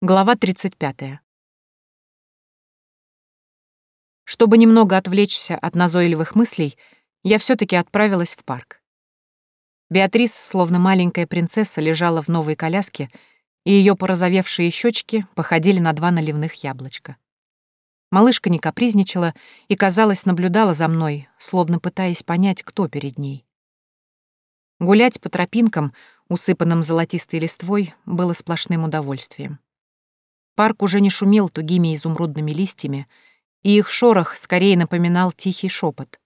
Глава 35. Чтобы немного отвлечься от назойливых мыслей, я все таки отправилась в парк. Беатрис, словно маленькая принцесса, лежала в новой коляске, и ее порозовевшие щечки походили на два наливных яблочка. Малышка не капризничала и, казалось, наблюдала за мной, словно пытаясь понять, кто перед ней. Гулять по тропинкам, усыпанным золотистой листвой, было сплошным удовольствием. Парк уже не шумел тугими изумрудными листьями, и их шорох скорее напоминал тихий шепот.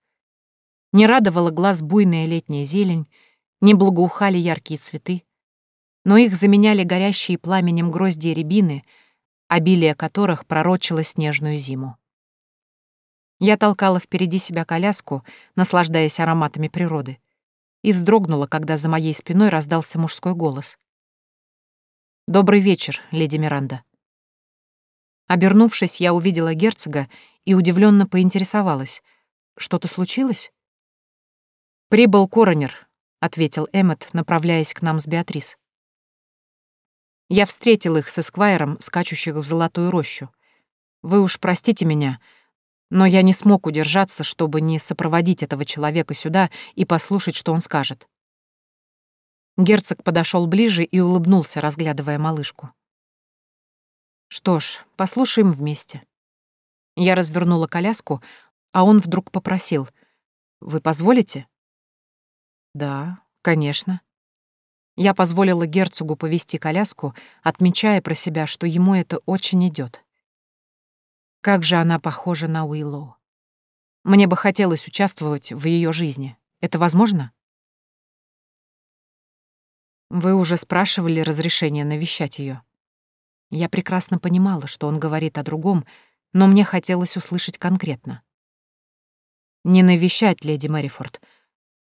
Не радовала глаз буйная летняя зелень, не благоухали яркие цветы, но их заменяли горящие пламенем грозди рябины, обилие которых пророчило снежную зиму. Я толкала впереди себя коляску, наслаждаясь ароматами природы, и вздрогнула, когда за моей спиной раздался мужской голос. «Добрый вечер, леди Миранда». Обернувшись, я увидела герцога и удивленно поинтересовалась. «Что-то случилось?» «Прибыл коронер», — ответил Эммет, направляясь к нам с Беатрис. Я встретил их с эсквайром, скачущих в золотую рощу. Вы уж простите меня, но я не смог удержаться, чтобы не сопроводить этого человека сюда и послушать, что он скажет. Герцог подошел ближе и улыбнулся, разглядывая малышку. Что ж, послушаем вместе. Я развернула коляску, а он вдруг попросил. «Вы позволите?» «Да, конечно». Я позволила герцогу повести коляску, отмечая про себя, что ему это очень идет. Как же она похожа на Уиллоу. Мне бы хотелось участвовать в ее жизни. Это возможно? Вы уже спрашивали разрешение навещать ее. Я прекрасно понимала, что он говорит о другом, но мне хотелось услышать конкретно. Не навещать леди Мэрифорд,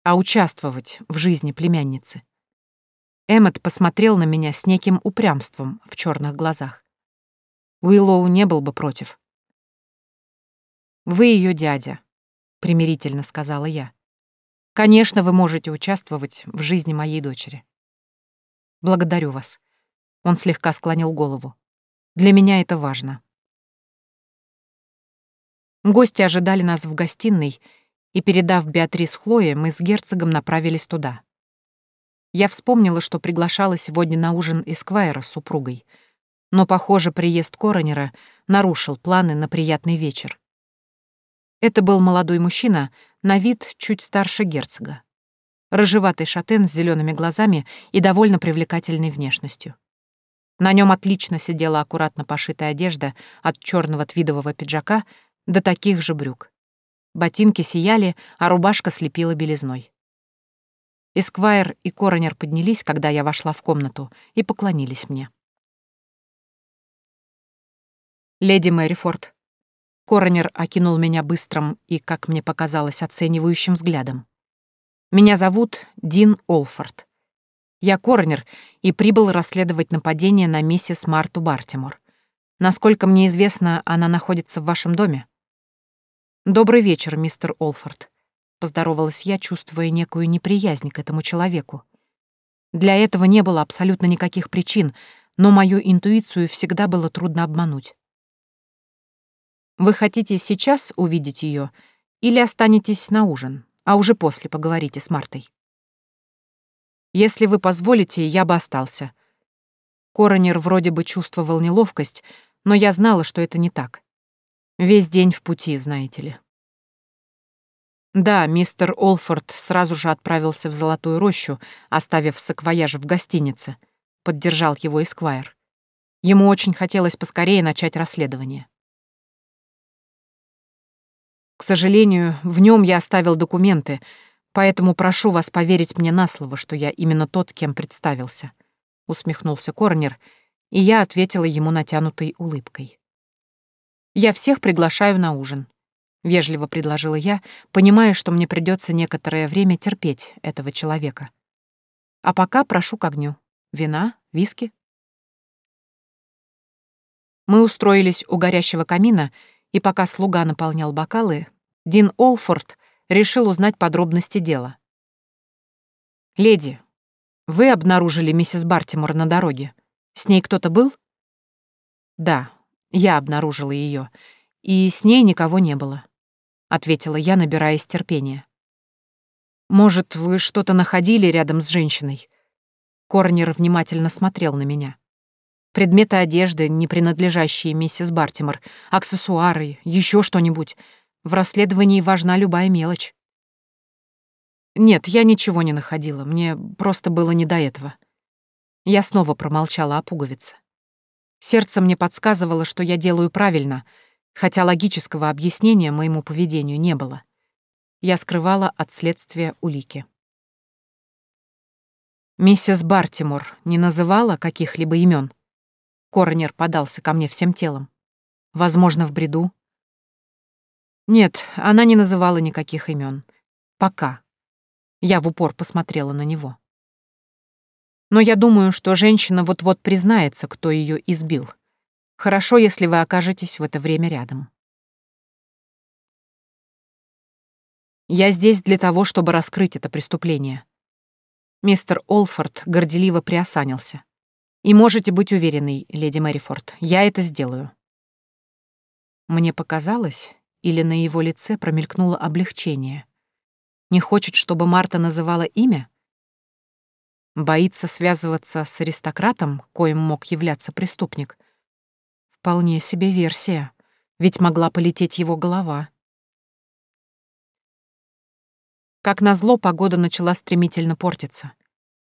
а участвовать в жизни племянницы. Эммет посмотрел на меня с неким упрямством в черных глазах. Уиллоу не был бы против. «Вы ее дядя», — примирительно сказала я. «Конечно, вы можете участвовать в жизни моей дочери». «Благодарю вас», он слегка склонил голову. «Для меня это важно». Гости ожидали нас в гостиной, и, передав Беатрис Хлое, мы с герцогом направились туда. Я вспомнила, что приглашала сегодня на ужин Эсквайра с супругой, но, похоже, приезд Коронера нарушил планы на приятный вечер. Это был молодой мужчина, на вид чуть старше герцога. Рыжеватый шатен с зелеными глазами и довольно привлекательной внешностью. На нем отлично сидела аккуратно пошитая одежда от черного твидового пиджака до таких же брюк. Ботинки сияли, а рубашка слепила белизной. Эсквайр и Коронер поднялись, когда я вошла в комнату, и поклонились мне. «Леди Мэрифорд». Коронер окинул меня быстрым и, как мне показалось, оценивающим взглядом. «Меня зовут Дин Олфорд. Я коронер и прибыл расследовать нападение на миссис Марту Бартимор. Насколько мне известно, она находится в вашем доме. Добрый вечер, мистер Олфорд. Поздоровалась я, чувствуя некую неприязнь к этому человеку. Для этого не было абсолютно никаких причин, но мою интуицию всегда было трудно обмануть. Вы хотите сейчас увидеть ее или останетесь на ужин, а уже после поговорите с Мартой? Если вы позволите, я бы остался. Коронер вроде бы чувствовал неловкость, но я знала, что это не так. Весь день в пути, знаете ли. Да, мистер Олфорд сразу же отправился в Золотую рощу, оставив саквояж в гостинице. Поддержал его Эсквайр. Ему очень хотелось поскорее начать расследование. К сожалению, в нем я оставил документы, Поэтому прошу вас поверить мне на слово, что я именно тот, кем представился», — усмехнулся Корнер, и я ответила ему натянутой улыбкой. «Я всех приглашаю на ужин», — вежливо предложила я, понимая, что мне придется некоторое время терпеть этого человека. «А пока прошу к огню. Вина, виски?» Мы устроились у горящего камина, и пока слуга наполнял бокалы, Дин Олфорд решил узнать подробности дела. «Леди, вы обнаружили миссис Бартимор на дороге. С ней кто-то был?» Да, я обнаружила ее, и с ней никого не было, ответила я, набираясь терпения. Может, вы что-то находили рядом с женщиной? Корнер внимательно смотрел на меня. Предметы одежды, не принадлежащие миссис Бартимор, аксессуары, еще что-нибудь. В расследовании важна любая мелочь. Нет, я ничего не находила, мне просто было не до этого. Я снова промолчала о пуговице. Сердце мне подсказывало, что я делаю правильно, хотя логического объяснения моему поведению не было. Я скрывала от следствия улики. Миссис Бартимор не называла каких-либо имен. Коронер подался ко мне всем телом. Возможно, в бреду. Нет, она не называла никаких имен. Пока. Я в упор посмотрела на него. Но я думаю, что женщина вот-вот признается, кто ее избил. Хорошо, если вы окажетесь в это время рядом. Я здесь для того, чтобы раскрыть это преступление. Мистер Олфорд горделиво приосанился. И можете быть уверены, леди Мэрифорд, я это сделаю. Мне показалось, или на его лице промелькнуло облегчение. Не хочет, чтобы Марта называла имя? Боится связываться с аристократом, коим мог являться преступник. Вполне себе версия, ведь могла полететь его голова. Как назло, погода начала стремительно портиться.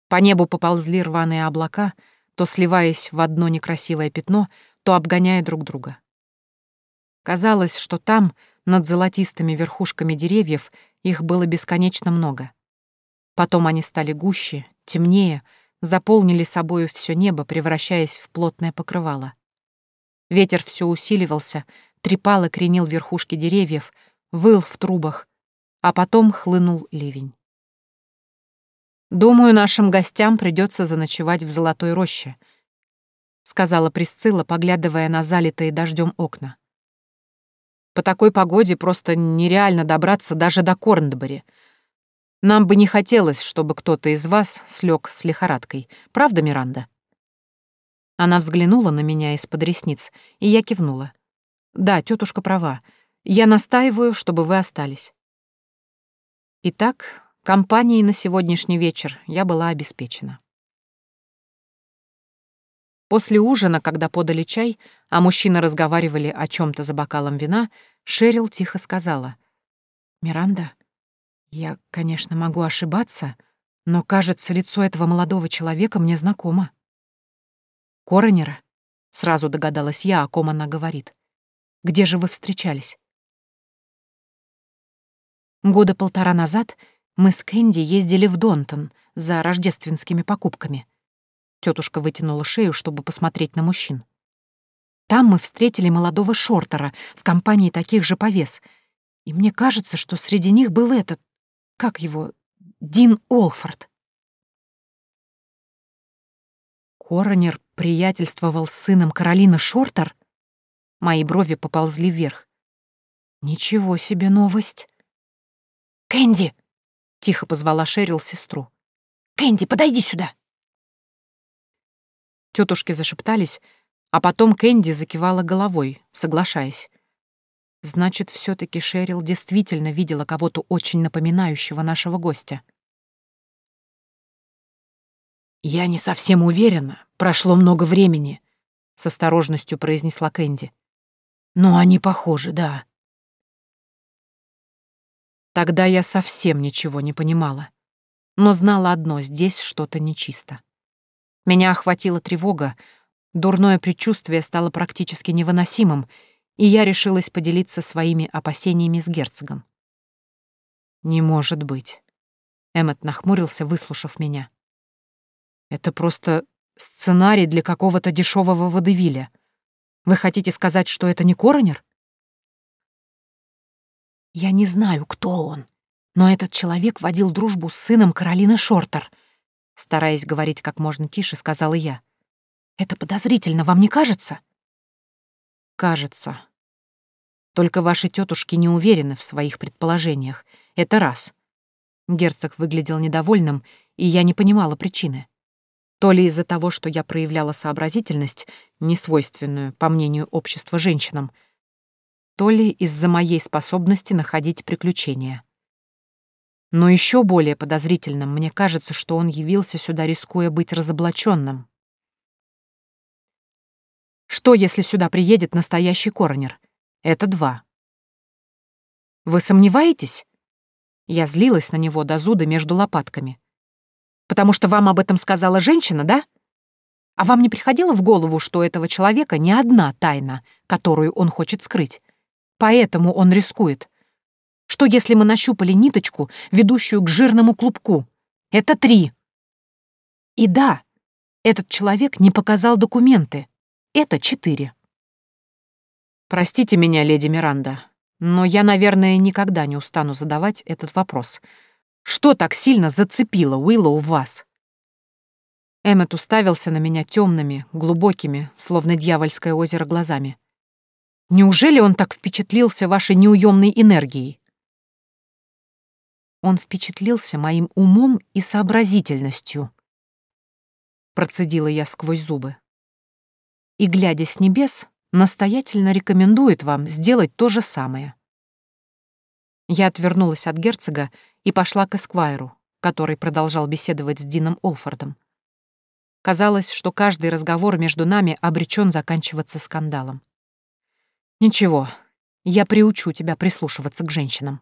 По небу поползли рваные облака — то сливаясь в одно некрасивое пятно, то обгоняя друг друга. Казалось, что там, над золотистыми верхушками деревьев, их было бесконечно много. Потом они стали гуще, темнее, заполнили собою все небо, превращаясь в плотное покрывало. Ветер все усиливался, трепал и кренил верхушки деревьев, выл в трубах, а потом хлынул ливень. «Думаю, нашим гостям придется заночевать в Золотой роще», — сказала Присцилла, поглядывая на залитые дождем окна. «По такой погоде просто нереально добраться даже до Корнбери. Нам бы не хотелось, чтобы кто-то из вас слег с лихорадкой. Правда, Миранда?» Она взглянула на меня из-под ресниц, и я кивнула. «Да, тетушка права. Я настаиваю, чтобы вы остались». Итак, Компанией на сегодняшний вечер я была обеспечена. После ужина, когда подали чай, а мужчины разговаривали о чем то за бокалом вина, Шерил тихо сказала. «Миранда, я, конечно, могу ошибаться, но, кажется, лицо этого молодого человека мне знакомо». «Коронера?» — сразу догадалась я, о ком она говорит. «Где же вы встречались?» Года полтора назад — мы с Кэнди ездили в Донтон за рождественскими покупками. Тетушка вытянула шею, чтобы посмотреть на мужчин. Там мы встретили молодого Шортера в компании таких же повес. И мне кажется, что среди них был этот... Как его? Дин Олфорд. Коронер приятельствовал с сыном Каролины Шортер? Мои брови поползли вверх. Ничего себе новость. «Кэнди!» Тихо позвала Шерил сестру. «Кэнди, подойди сюда!» Тетушки зашептались, а потом Кэнди закивала головой, соглашаясь. Значит, все таки Шерил действительно видела кого-то очень напоминающего нашего гостя. «Я не совсем уверена. Прошло много времени», — с осторожностью произнесла Кэнди. «Но они похожи, да». Тогда я совсем ничего не понимала. Но знала одно — здесь что-то нечисто. Меня охватила тревога, дурное предчувствие стало практически невыносимым, и я решилась поделиться своими опасениями с герцогом. «Не может быть». Эммет нахмурился, выслушав меня. «Это просто сценарий для какого-то дешевого водевиля. Вы хотите сказать, что это не коронер?» Я не знаю, кто он, но этот человек водил дружбу с сыном Каролины Шортер. Стараясь говорить как можно тише, сказала я. Это подозрительно, вам не кажется? Кажется. Только ваши тетушки не уверены в своих предположениях. Это раз. Герцог выглядел недовольным, и я не понимала причины. То ли из-за того, что я проявляла сообразительность, несвойственную, по мнению общества, женщинам, то ли из-за моей способности находить приключения. Но еще более подозрительным мне кажется, что он явился сюда, рискуя быть разоблаченным. Что, если сюда приедет настоящий коронер? Это два. Вы сомневаетесь? Я злилась на него до зуда между лопатками. Потому что вам об этом сказала женщина, да? А вам не приходило в голову, что у этого человека не одна тайна, которую он хочет скрыть? Поэтому он рискует. Что если мы нащупали ниточку, ведущую к жирному клубку? Это три. И да, этот человек не показал документы. Это четыре. Простите меня, леди Миранда, но я, наверное, никогда не устану задавать этот вопрос. Что так сильно зацепило Уиллоу в вас? Эммет уставился на меня темными, глубокими, словно дьявольское озеро глазами. Неужели он так впечатлился вашей неуемной энергией? Он впечатлился моим умом и сообразительностью. Процедила я сквозь зубы. И, глядя с небес, настоятельно рекомендует вам сделать то же самое. Я отвернулась от герцога и пошла к Эсквайру, который продолжал беседовать с Дином Олфордом. Казалось, что каждый разговор между нами обречен заканчиваться скандалом. «Ничего, я приучу тебя прислушиваться к женщинам».